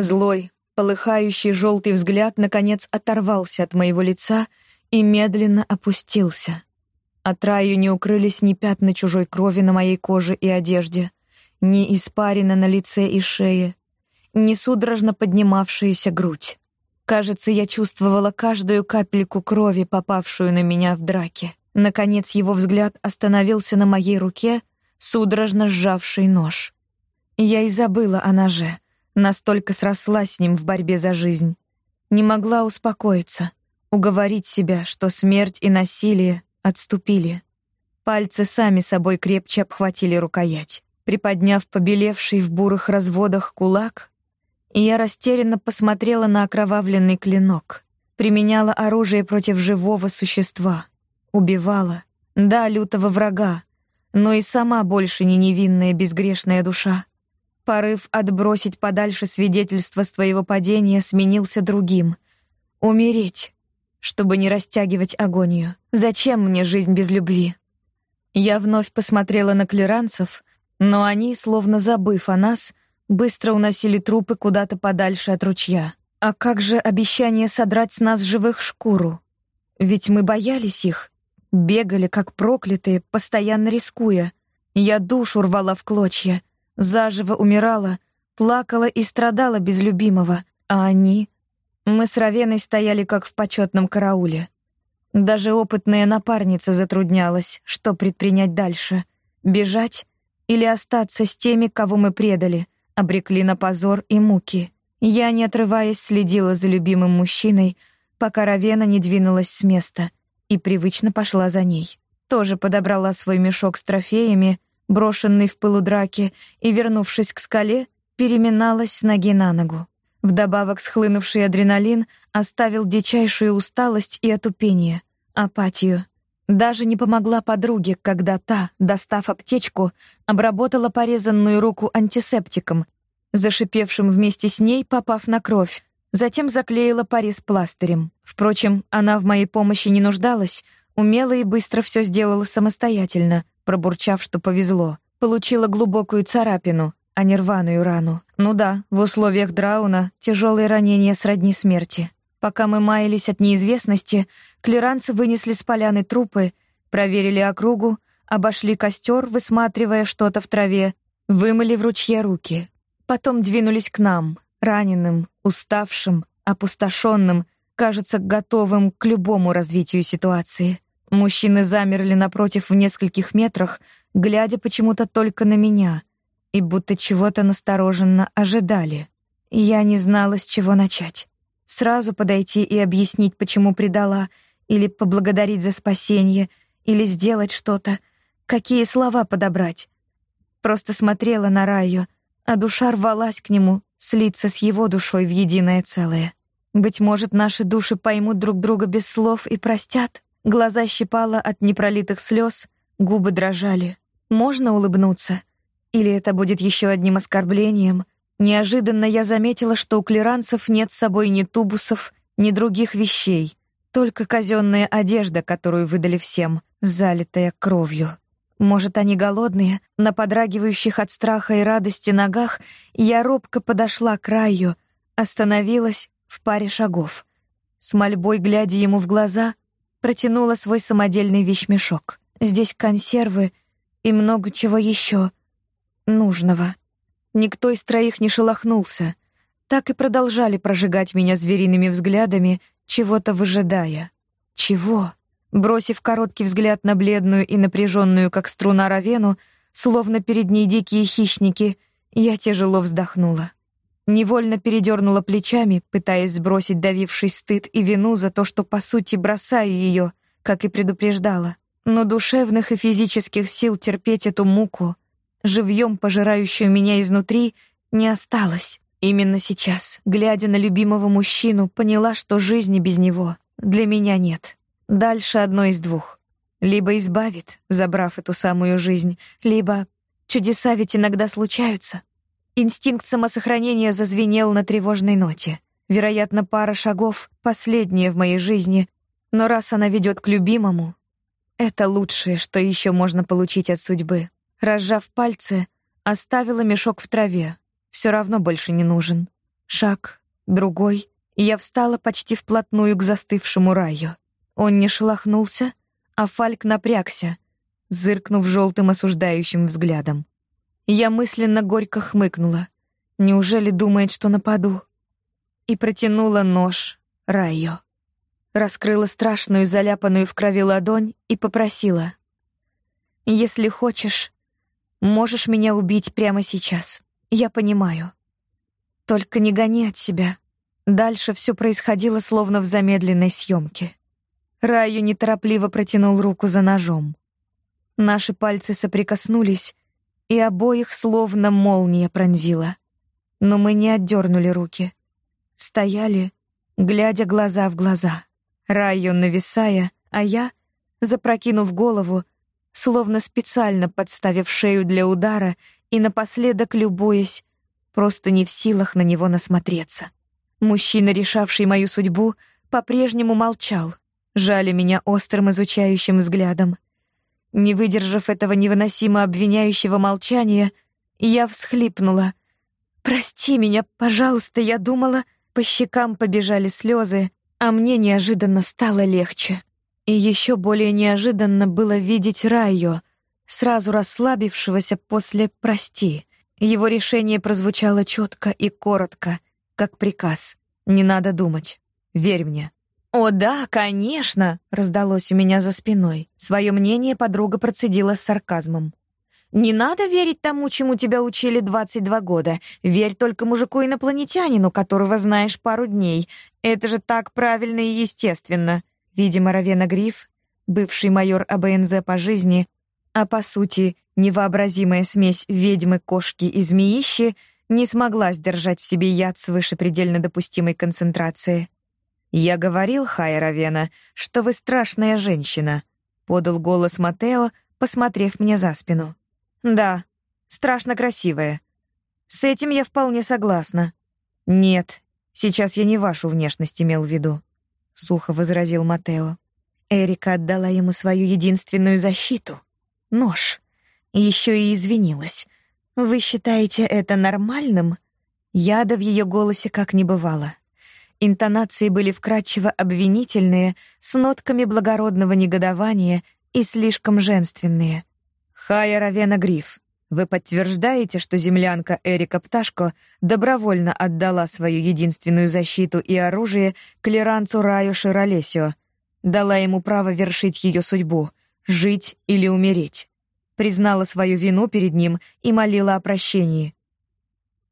Злой, полыхающий желтый взгляд наконец оторвался от моего лица и медленно опустился. От раю не укрылись ни пятна чужой крови на моей коже и одежде, ни испарина на лице и шее, ни судорожно поднимавшаяся грудь. Кажется, я чувствовала каждую капельку крови, попавшую на меня в драке. Наконец его взгляд остановился на моей руке, судорожно сжавшей нож. Я и забыла о ноже, настолько срослась с ним в борьбе за жизнь. Не могла успокоиться, уговорить себя, что смерть и насилие отступили. Пальцы сами собой крепче обхватили рукоять. Приподняв побелевший в бурых разводах кулак, и я растерянно посмотрела на окровавленный клинок. Применяла оружие против живого существа. Убивала. Да, лютого врага, но и сама больше не невинная безгрешная душа. Порыв отбросить подальше свидетельство своего падения сменился другим. Умереть, чтобы не растягивать агонию. Зачем мне жизнь без любви? Я вновь посмотрела на клеранцев, но они, словно забыв о нас, быстро уносили трупы куда-то подальше от ручья. А как же обещание содрать с нас живых шкуру? Ведь мы боялись их, бегали как проклятые, постоянно рискуя. Я душу рвала в клочья, заживо умирала, плакала и страдала без любимого, а они... Мы с Равеной стояли как в почетном карауле. Даже опытная напарница затруднялась, что предпринять дальше — бежать или остаться с теми, кого мы предали — обрекли на позор и муки. Я, не отрываясь, следила за любимым мужчиной, пока Равена не двинулась с места и привычно пошла за ней. Тоже подобрала свой мешок с трофеями, брошенный в пылу драки, и, вернувшись к скале, переминалась с ноги на ногу. Вдобавок схлынувший адреналин оставил дичайшую усталость и отупение, апатию. Даже не помогла подруге, когда та, достав аптечку, обработала порезанную руку антисептиком, зашипевшим вместе с ней, попав на кровь. Затем заклеила порез пластырем. Впрочем, она в моей помощи не нуждалась, умело и быстро все сделала самостоятельно, пробурчав, что повезло. Получила глубокую царапину, а не рваную рану. Ну да, в условиях драуна тяжелые ранения сродни смерти. Пока мы маялись от неизвестности, клеранцы вынесли с поляны трупы, проверили округу, обошли костер, высматривая что-то в траве, вымыли в ручье руки. Потом двинулись к нам, раненым, уставшим, опустошенным, кажется, готовым к любому развитию ситуации. Мужчины замерли напротив в нескольких метрах, глядя почему-то только на меня, и будто чего-то настороженно ожидали. Я не знала, с чего начать сразу подойти и объяснить, почему предала, или поблагодарить за спасение, или сделать что-то, какие слова подобрать. Просто смотрела на Раю, а душа рвалась к нему, слиться с его душой в единое целое. Быть может, наши души поймут друг друга без слов и простят. Глаза щипало от непролитых слез, губы дрожали. Можно улыбнуться? Или это будет еще одним оскорблением, Неожиданно я заметила, что у клеранцев нет с собой ни тубусов, ни других вещей, только казенная одежда, которую выдали всем, залитая кровью. Может, они голодные? На подрагивающих от страха и радости ногах я робко подошла к краю, остановилась в паре шагов. С мольбой, глядя ему в глаза, протянула свой самодельный вещмешок. Здесь консервы и много чего еще нужного. Никто из троих не шелохнулся. Так и продолжали прожигать меня звериными взглядами, чего-то выжидая. Чего? Бросив короткий взгляд на бледную и напряженную, как струна Равену, словно перед ней дикие хищники, я тяжело вздохнула. Невольно передернула плечами, пытаясь сбросить давивший стыд и вину за то, что по сути бросаю ее, как и предупреждала. Но душевных и физических сил терпеть эту муку, живьем пожирающую меня изнутри, не осталось. Именно сейчас, глядя на любимого мужчину, поняла, что жизни без него для меня нет. Дальше одно из двух. Либо избавит, забрав эту самую жизнь, либо чудеса ведь иногда случаются. Инстинкт самосохранения зазвенел на тревожной ноте. Вероятно, пара шагов — последняя в моей жизни, но раз она ведет к любимому, это лучшее, что еще можно получить от судьбы. Разжав пальцы, оставила мешок в траве. Все равно больше не нужен. Шаг, другой, и я встала почти вплотную к застывшему раю. Он не шелохнулся, а Фальк напрягся, зыркнув желтым осуждающим взглядом. Я мысленно горько хмыкнула. Неужели думает, что нападу? И протянула нож Райо. Раскрыла страшную, заляпанную в крови ладонь и попросила. «Если хочешь, можешь меня убить прямо сейчас. Я понимаю. Только не гони от себя». Дальше все происходило словно в замедленной съемке. Раю неторопливо протянул руку за ножом. Наши пальцы соприкоснулись, и обоих словно молния пронзила. Но мы не отдернули руки. Стояли, глядя глаза в глаза. Раю нависая, а я, запрокинув голову, словно специально подставив шею для удара и напоследок любуясь, просто не в силах на него насмотреться. Мужчина, решавший мою судьбу, по-прежнему молчал жали меня острым изучающим взглядом. Не выдержав этого невыносимо обвиняющего молчания, я всхлипнула. «Прости меня, пожалуйста, я думала...» По щекам побежали слезы, а мне неожиданно стало легче. И еще более неожиданно было видеть Райо, сразу расслабившегося после «прости». Его решение прозвучало четко и коротко, как приказ. «Не надо думать. Верь мне». «О да, конечно!» — раздалось у меня за спиной. Свое мнение подруга процедила с сарказмом. «Не надо верить тому, чему тебя учили 22 года. Верь только мужику-инопланетянину, которого знаешь пару дней. Это же так правильно и естественно». Видимо, Равена Гриф, бывший майор АБНЗ по жизни, а по сути невообразимая смесь ведьмы, кошки и змеищи, не смогла сдержать в себе яд свыше предельно допустимой концентрации. «Я говорил, Хайя Равена, что вы страшная женщина», — подал голос Матео, посмотрев мне за спину. «Да, страшно красивая. С этим я вполне согласна». «Нет, сейчас я не вашу внешность имел в виду», — сухо возразил Матео. Эрика отдала ему свою единственную защиту — нож. Еще и извинилась. «Вы считаете это нормальным?» Яда в ее голосе как не бывало. Интонации были вкрадчиво обвинительные, с нотками благородного негодования и слишком женственные. «Хая Равена Гриф, вы подтверждаете, что землянка Эрика Пташко добровольно отдала свою единственную защиту и оружие клеранцу Раю Широлесио, дала ему право вершить ее судьбу, жить или умереть, признала свою вину перед ним и молила о прощении».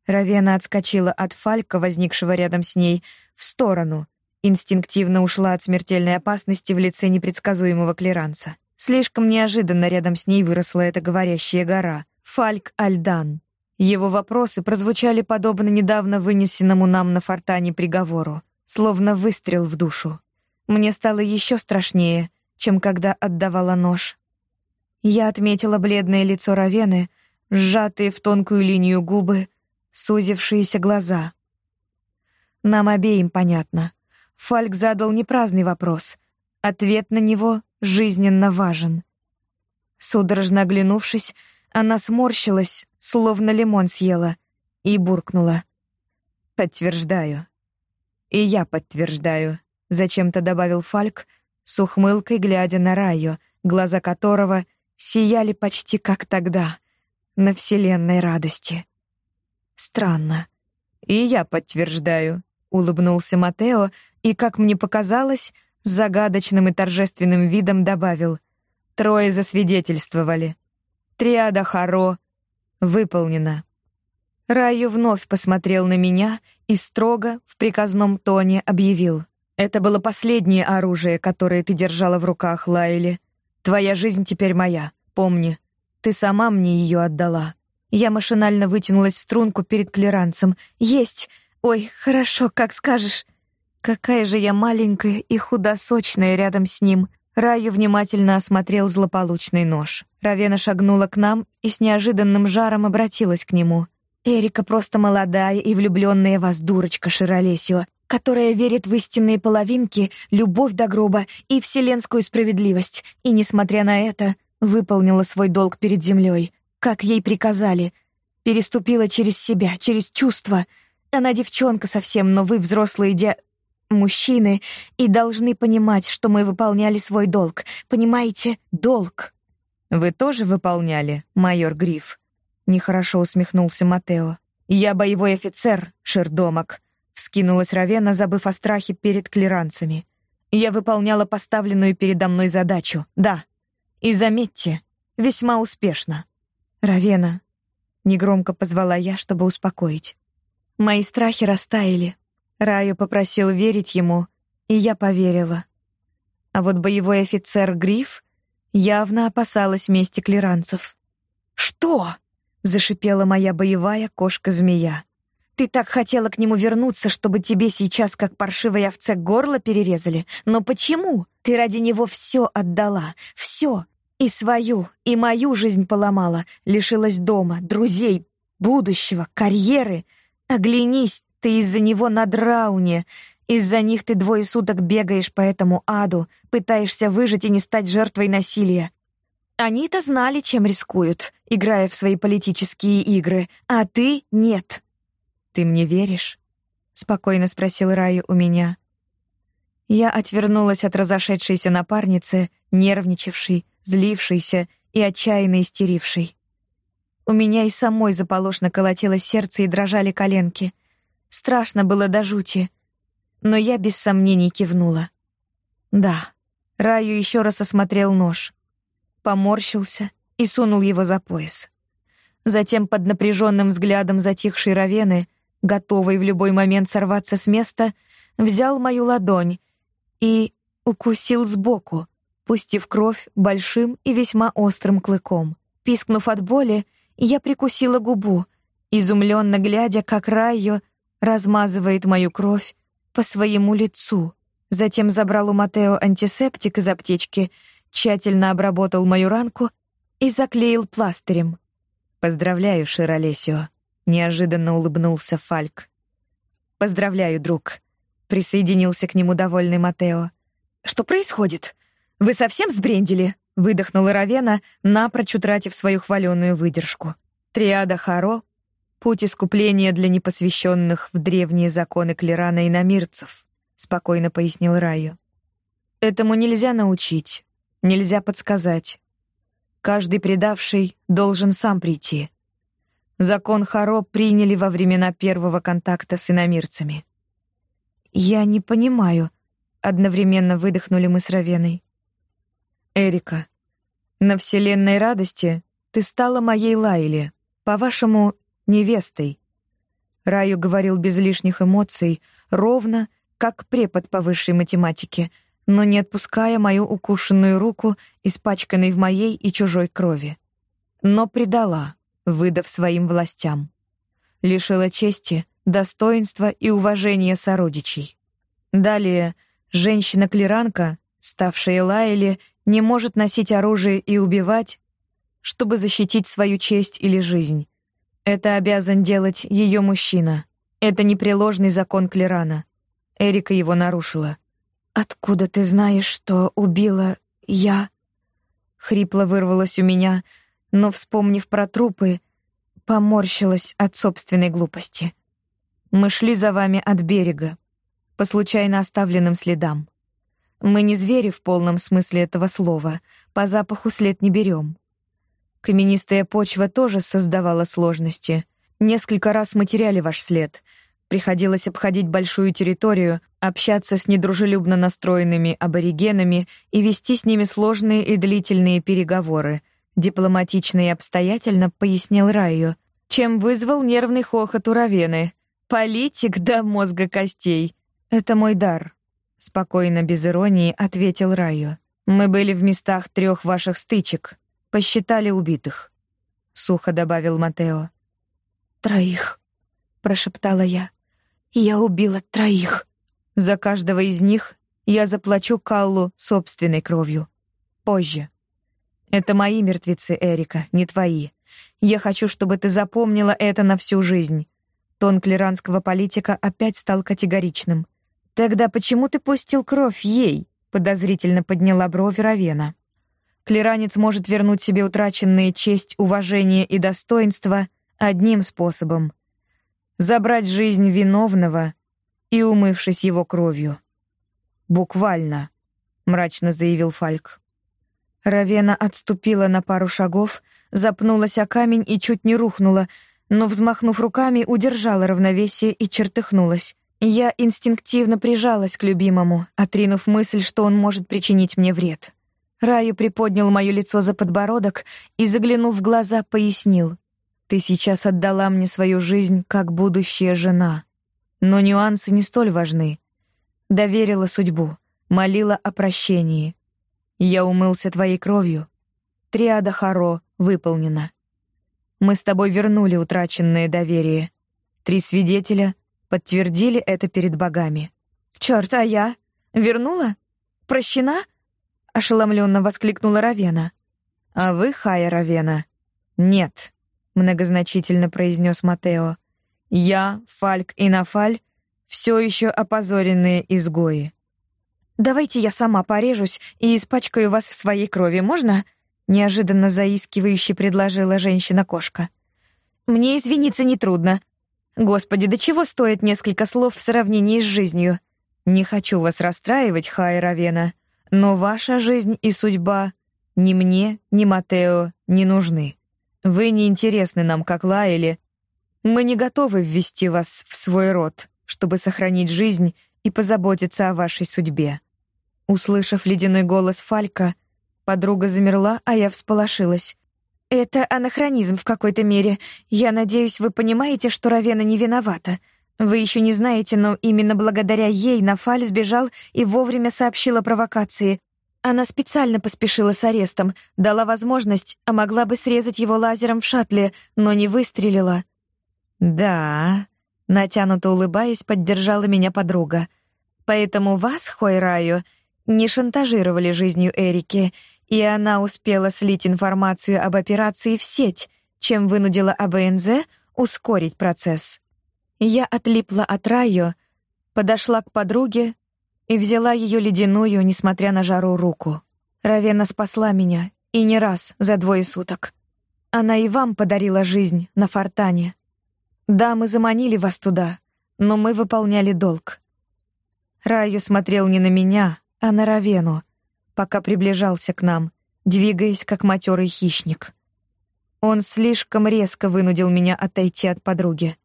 Равена отскочила от Фалька, возникшего рядом с ней, в сторону. Инстинктивно ушла от смертельной опасности в лице непредсказуемого клеранса. Слишком неожиданно рядом с ней выросла эта говорящая гора. Фальк Альдан. Его вопросы прозвучали подобно недавно вынесенному нам на фортане приговору, словно выстрел в душу. Мне стало еще страшнее, чем когда отдавала нож. Я отметила бледное лицо Равены, сжатые в тонкую линию губы, сузившиеся глаза. Нам обеим понятно. Фальк задал не праздный вопрос. Ответ на него жизненно важен. Судорожно оглянувшись, она сморщилась, словно лимон съела, и буркнула. «Подтверждаю». «И я подтверждаю», — зачем-то добавил Фальк, с ухмылкой глядя на Райо, глаза которого сияли почти как тогда, на вселенной радости. Странно. И я подтверждаю, улыбнулся Матео и, как мне показалось, с загадочным и торжественным видом добавил: трое засвидетельствовали. Триада Харо выполнена. Раю вновь посмотрел на меня и строго в приказном тоне объявил: "Это было последнее оружие, которое ты держала в руках, Лайли. Твоя жизнь теперь моя. Помни, ты сама мне ее отдала. Я машинально вытянулась в струнку перед клеранцем. «Есть! Ой, хорошо, как скажешь!» Какая же я маленькая и худосочная рядом с ним. Раю внимательно осмотрел злополучный нож. Равена шагнула к нам и с неожиданным жаром обратилась к нему. «Эрика просто молодая и влюбленная вас дурочка Широлесио, которая верит в истинные половинки, любовь до гроба и вселенскую справедливость, и, несмотря на это, выполнила свой долг перед землей как ей приказали, переступила через себя, через чувства. Она девчонка совсем, но вы взрослые де... мужчины и должны понимать, что мы выполняли свой долг. Понимаете? Долг. Вы тоже выполняли, майор Гриф? Нехорошо усмехнулся Матео. Я боевой офицер, Шердомок. Вскинулась Равена, забыв о страхе перед клиранцами. Я выполняла поставленную передо мной задачу. Да. И заметьте, весьма успешно. Равена, негромко позвала я, чтобы успокоить. Мои страхи растаяли. Раю попросил верить ему, и я поверила. А вот боевой офицер Гриф явно опасалась мести клиранцев. «Что?» — зашипела моя боевая кошка-змея. «Ты так хотела к нему вернуться, чтобы тебе сейчас, как паршивой овце, горло перерезали? Но почему? Ты ради него все отдала, все, и свою, и мою жизнь поломала, лишилась дома, друзей, будущего, карьеры — Оглянись, ты из-за него на драуне. Из-за них ты двое суток бегаешь по этому аду, пытаешься выжить и не стать жертвой насилия. Они-то знали, чем рискуют, играя в свои политические игры, а ты — нет. «Ты мне веришь?» — спокойно спросил Раю у меня. Я отвернулась от разошедшейся напарницы, нервничавшей, злившейся и отчаянно истерившей. У меня и самой заполошно колотилось сердце и дрожали коленки. Страшно было до жути. Но я без сомнений кивнула. Да. Раю еще раз осмотрел нож. Поморщился и сунул его за пояс. Затем под напряженным взглядом затихшей Равены, готовой в любой момент сорваться с места, взял мою ладонь и укусил сбоку, пустив кровь большим и весьма острым клыком. Пискнув от боли, я прикусила губу, изумленно глядя, как Райо размазывает мою кровь по своему лицу. Затем забрал у Матео антисептик из аптечки, тщательно обработал мою ранку и заклеил пластырем. «Поздравляю, Широлесио», — неожиданно улыбнулся Фальк. «Поздравляю, друг», — присоединился к нему довольный Матео. «Что происходит? Вы совсем сбрендили?» выдохнула Равена, напрочь утратив свою хваленую выдержку. Триада Харо — путь искупления для непосвященных в древние законы Клерана и намирцев, спокойно пояснил Раю. Этому нельзя научить, нельзя подсказать. Каждый предавший должен сам прийти. Закон Харо приняли во времена первого контакта с иномирцами. «Я не понимаю», — одновременно выдохнули мы с Равеной. Эрика, на вселенной радости ты стала моей Лайли, по-вашему, невестой. Раю говорил без лишних эмоций, ровно, как препод по высшей математике, но не отпуская мою укушенную руку, испачканной в моей и чужой крови. Но предала, выдав своим властям. Лишила чести, достоинства и уважения сородичей. Далее, женщина-клиранка, ставшая Лайли, не может носить оружие и убивать, чтобы защитить свою честь или жизнь. Это обязан делать ее мужчина. Это непреложный закон Клерана. Эрика его нарушила. «Откуда ты знаешь, что убила я?» Хрипло вырвалось у меня, но, вспомнив про трупы, поморщилась от собственной глупости. «Мы шли за вами от берега, по случайно оставленным следам. Мы не звери в полном смысле этого слова, по запаху след не берем. Каменистая почва тоже создавала сложности. Несколько раз мы теряли ваш след. Приходилось обходить большую территорию, общаться с недружелюбно настроенными аборигенами и вести с ними сложные и длительные переговоры. Дипломатично и обстоятельно пояснил Райо, чем вызвал нервный хохот у Равены. «Политик до мозга костей. Это мой дар», спокойно без иронии ответил Райо. Мы были в местах трех ваших стычек, посчитали убитых, сухо добавил Матео. Троих, прошептала я. Я убила троих. За каждого из них я заплачу Каллу собственной кровью. Позже. Это мои мертвецы, Эрика, не твои. Я хочу, чтобы ты запомнила это на всю жизнь. Тон клеранского политика опять стал категоричным. «Тогда почему ты пустил кровь ей?» — подозрительно подняла бровь Равена. «Клеранец может вернуть себе утраченные честь, уважение и достоинство одним способом. забрать жизнь виновного и умывшись его кровью. Буквально, мрачно заявил Фальк. Равена отступила на пару шагов, запнулась о камень и чуть не рухнула, но взмахнув руками, удержала равновесие и чертыхнулась. Я инстинктивно прижалась к любимому, отринув мысль, что он может причинить мне вред. Раю приподнял моё лицо за подбородок и, заглянув в глаза, пояснил: "Ты сейчас отдала мне свою жизнь как будущая жена, но нюансы не столь важны. Доверила судьбу, молила о прощении. Я умылся твоей кровью. Триада Харо выполнена. Мы с тобой вернули утраченное доверие. Три свидетеля подтвердили это перед богами. Чёрт, а я вернула? Прощена? ошеломленно воскликнула Равена. А вы, Хая Равена? Нет, многозначительно произнес Матео. Я, Фальк и Нафаль все еще опозоренные изгои. Давайте я сама порежусь и испачкаю вас в своей крови, можно? неожиданно заискивающе предложила женщина-кошка. Мне извиниться не трудно. Господи, до чего стоит несколько слов в сравнении с жизнью? Не хочу вас расстраивать, Хай но ваша жизнь и судьба ни мне, ни Матео не нужны. Вы не интересны нам, как Лаэли. Мы не готовы ввести вас в свой род, чтобы сохранить жизнь и позаботиться о вашей судьбе. Услышав ледяной голос Фалька, подруга замерла, а я всполошилась. Это анахронизм в какой-то мере. Я надеюсь, вы понимаете, что Равена не виновата. Вы еще не знаете, но именно благодаря ей Нафаль сбежал и вовремя сообщил о провокации. Она специально поспешила с арестом, дала возможность, а могла бы срезать его лазером в шаттле, но не выстрелила. Да, натянуто улыбаясь, поддержала меня подруга. Поэтому вас, Хойраю, не шантажировали жизнью Эрики, и она успела слить информацию об операции в сеть, чем вынудила АБНЗ ускорить процесс. Я отлипла от Райо, подошла к подруге и взяла ее ледяную, несмотря на жару, руку. Равена спасла меня, и не раз за двое суток. Она и вам подарила жизнь на Фортане. Да, мы заманили вас туда, но мы выполняли долг. Райо смотрел не на меня, а на Равену, пока приближался к нам, двигаясь как матерый хищник. Он слишком резко вынудил меня отойти от подруги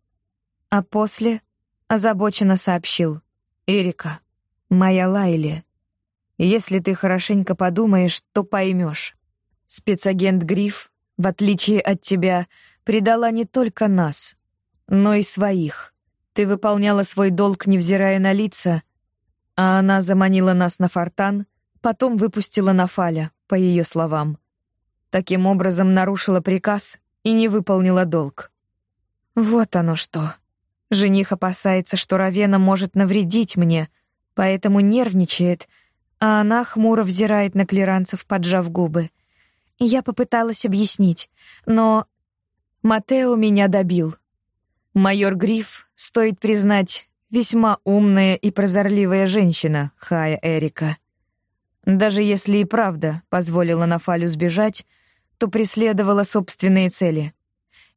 а после озабоченно сообщил: "Эрика, моя Лайли, если ты хорошенько подумаешь, то поймешь. Спецагент Гриф, в отличие от тебя, предала не только нас, но и своих. Ты выполняла свой долг, невзирая на лица, а она заманила нас на фортан, потом выпустила на Фаля, по ее словам. Таким образом нарушила приказ и не выполнила долг. Вот оно что. Жених опасается, что Равена может навредить мне, поэтому нервничает, а она хмуро взирает на клиранцев, поджав губы. Я попыталась объяснить, но Матео меня добил. Майор Гриф, стоит признать, весьма умная и прозорливая женщина, Хая Эрика. Даже если и правда позволила Нафалю сбежать, то преследовала собственные цели.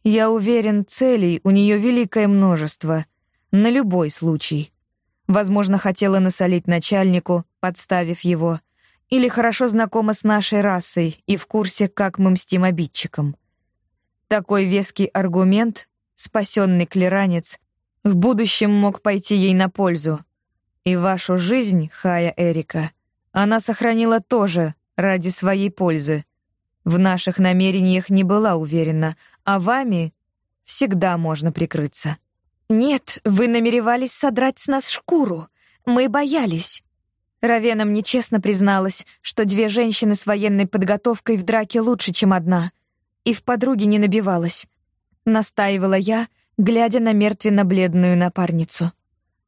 Я уверен, целей у нее великое множество, на любой случай. Возможно, хотела насолить начальнику, подставив его, или хорошо знакома с нашей расой и в курсе, как мы мстим обидчикам. Такой веский аргумент, спасенный клеранец, в будущем мог пойти ей на пользу. И вашу жизнь, Хая Эрика, она сохранила тоже ради своей пользы. В наших намерениях не была уверена, а вами всегда можно прикрыться. Нет, вы намеревались содрать с нас шкуру. Мы боялись. Равена мне честно призналась, что две женщины с военной подготовкой в драке лучше, чем одна, и в подруге не набивалась. Настаивала я, глядя на мертвенно-бледную напарницу.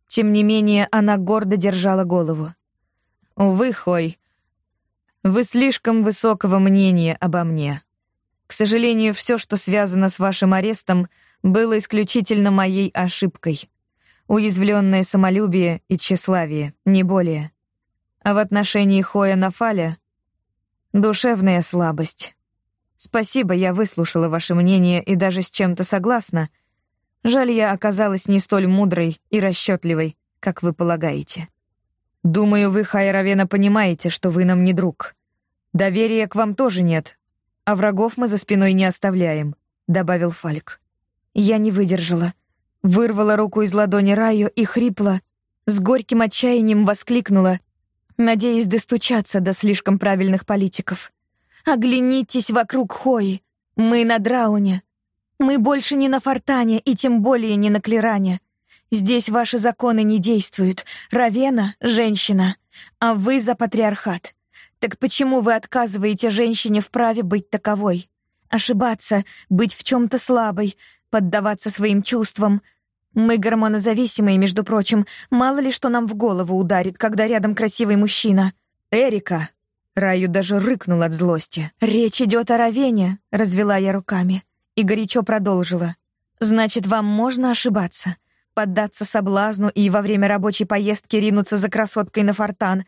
Тем не менее, она гордо держала голову. Увы, Хой, вы слишком высокого мнения обо мне. К сожалению, все, что связано с вашим арестом, было исключительно моей ошибкой. Уязвленное самолюбие и тщеславие, не более. А в отношении Хоя Нафаля — душевная слабость. Спасибо, я выслушала ваше мнение и даже с чем-то согласна. Жаль, я оказалась не столь мудрой и расчетливой, как вы полагаете. Думаю, вы, Хайравена, понимаете, что вы нам не друг. Доверия к вам тоже нет, а врагов мы за спиной не оставляем», — добавил Фальк. Я не выдержала. Вырвала руку из ладони Раю и хрипло, с горьким отчаянием воскликнула, надеясь достучаться до слишком правильных политиков. «Оглянитесь вокруг Хои. Мы на Драуне. Мы больше не на Фортане и тем более не на Клиране. Здесь ваши законы не действуют. Равена — женщина, а вы за патриархат. Так почему вы отказываете женщине в праве быть таковой? Ошибаться, быть в чем-то слабой, поддаваться своим чувствам. Мы гормонозависимые, между прочим. Мало ли что нам в голову ударит, когда рядом красивый мужчина. «Эрика!» Раю даже рыкнул от злости. «Речь идет о Равене», — развела я руками. И горячо продолжила. «Значит, вам можно ошибаться, поддаться соблазну и во время рабочей поездки ринуться за красоткой на фортан,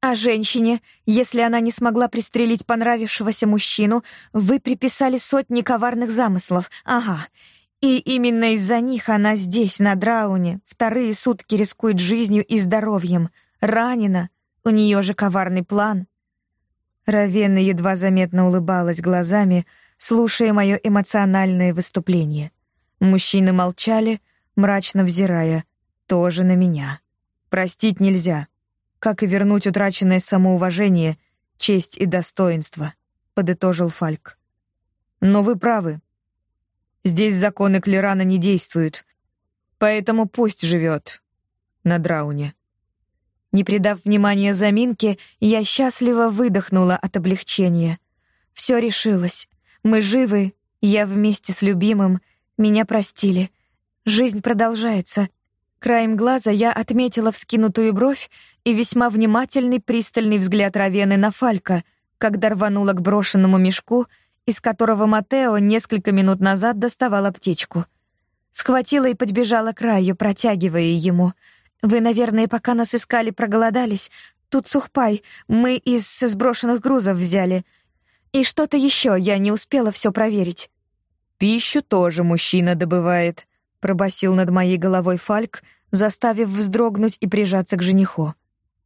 а женщине, если она не смогла пристрелить понравившегося мужчину, вы приписали сотни коварных замыслов. Ага. И именно из-за них она здесь, на Драуне, вторые сутки рискует жизнью и здоровьем. Ранена. У нее же коварный план. Равенна едва заметно улыбалась глазами, слушая мое эмоциональное выступление. Мужчины молчали, мрачно взирая, тоже на меня. «Простить нельзя», как и вернуть утраченное самоуважение, честь и достоинство», — подытожил Фальк. «Но вы правы. Здесь законы Клерана не действуют, поэтому пусть живет на Драуне». Не придав внимания заминке, я счастливо выдохнула от облегчения. Все решилось. Мы живы, я вместе с любимым, меня простили. Жизнь продолжается, Краем глаза я отметила вскинутую бровь и весьма внимательный пристальный взгляд Равены на Фалька, когда рванула к брошенному мешку, из которого Матео несколько минут назад доставал аптечку. Схватила и подбежала к краю, протягивая ему. «Вы, наверное, пока нас искали, проголодались. Тут сухпай, мы из сброшенных грузов взяли. И что-то еще, я не успела все проверить». «Пищу тоже мужчина добывает», пробасил над моей головой Фальк, заставив вздрогнуть и прижаться к жениху.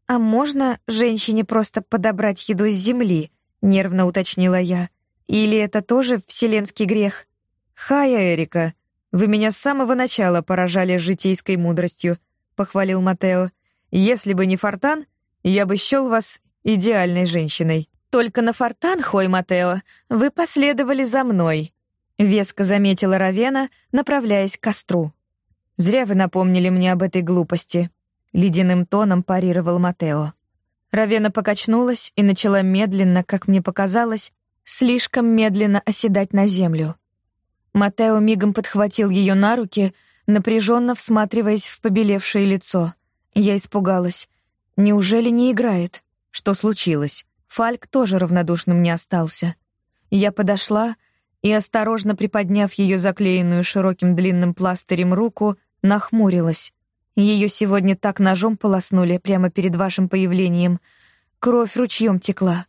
А можно женщине просто подобрать еду с земли? нервно уточнила я. Или это тоже вселенский грех? Хая, Эрика, вы меня с самого начала поражали житейской мудростью, похвалил Матео. Если бы не Фортан, я бы счёл вас идеальной женщиной. Только на Фортан, Хой Матео, вы последовали за мной, Веско заметила Равена, направляясь к костру. «Зря вы напомнили мне об этой глупости», — ледяным тоном парировал Матео. Равена покачнулась и начала медленно, как мне показалось, слишком медленно оседать на землю. Матео мигом подхватил ее на руки, напряженно всматриваясь в побелевшее лицо. Я испугалась. Неужели не играет? Что случилось? Фальк тоже равнодушным не остался. Я подошла и, осторожно приподняв ее заклеенную широким длинным пластырем руку, нахмурилась. Ее сегодня так ножом полоснули прямо перед вашим появлением. Кровь ручьем текла.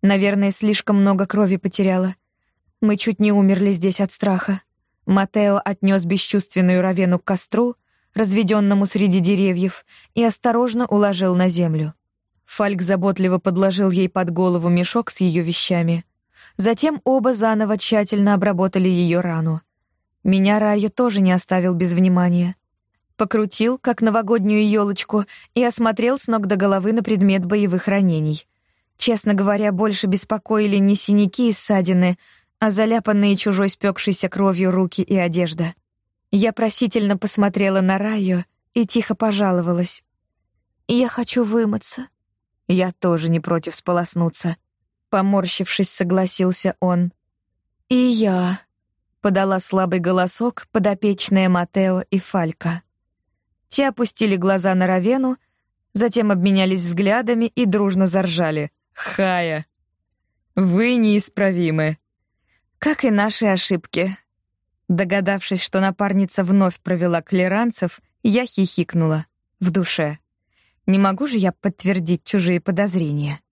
Наверное, слишком много крови потеряла. Мы чуть не умерли здесь от страха. Матео отнес бесчувственную Равену к костру, разведенному среди деревьев, и осторожно уложил на землю. Фальк заботливо подложил ей под голову мешок с ее вещами — Затем оба заново тщательно обработали ее рану. Меня Райо тоже не оставил без внимания. Покрутил, как новогоднюю елочку, и осмотрел с ног до головы на предмет боевых ранений. Честно говоря, больше беспокоили не синяки и ссадины, а заляпанные чужой спекшейся кровью руки и одежда. Я просительно посмотрела на Райо и тихо пожаловалась. «Я хочу вымыться». Я тоже не против сполоснуться. Поморщившись, согласился он. «И я», — подала слабый голосок подопечная Матео и Фалька. Те опустили глаза на Равену, затем обменялись взглядами и дружно заржали. «Хая! Вы неисправимы!» Как и наши ошибки. Догадавшись, что напарница вновь провела клеранцев, я хихикнула в душе. Не могу же я подтвердить чужие подозрения.